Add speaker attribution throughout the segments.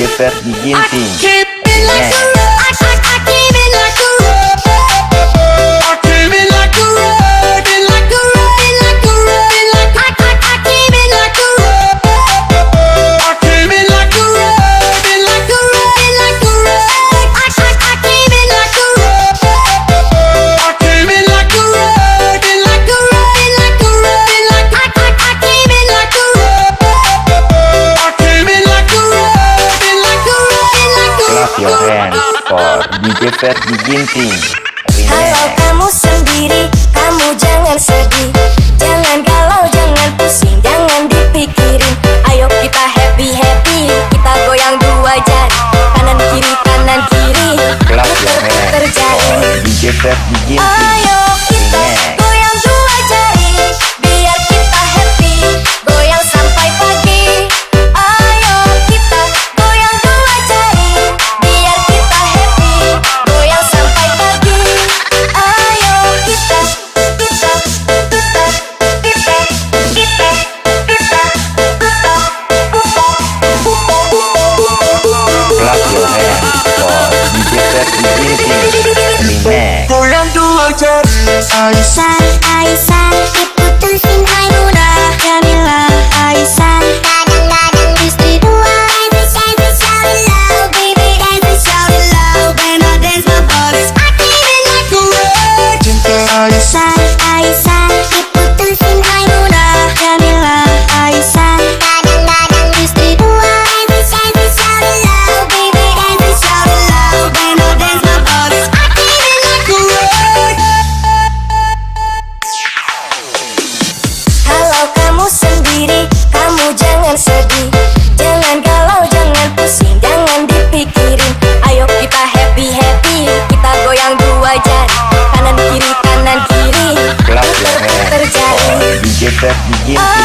Speaker 1: Jeffers di Ginting. Yes. Ferdi Ginting.
Speaker 2: Kalau kamu sendiri, kamu jangan sedih. Jangan galau, jangan pusing, jangan dipikirin. Ayo kita happy-happy, kita goyang dua jari. Kanan kiri, kanan kiri.
Speaker 1: Kelas
Speaker 2: ya,
Speaker 1: eh. DJ oh, Ferdi Ginting.
Speaker 2: 不然，多天真！爱三，爱三。Get back, begin.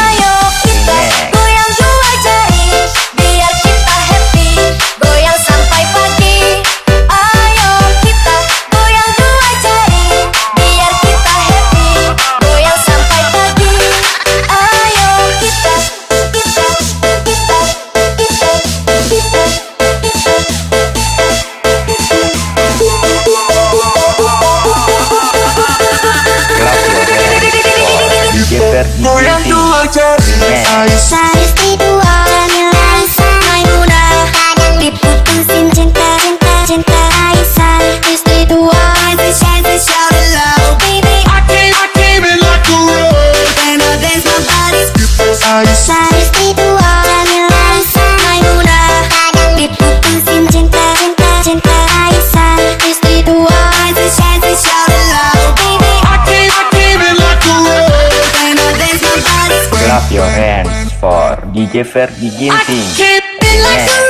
Speaker 2: Bulan tua Baby
Speaker 3: I came I came in like a
Speaker 2: And I dance my
Speaker 1: DJ Ferdi Ginting.
Speaker 3: Yeah.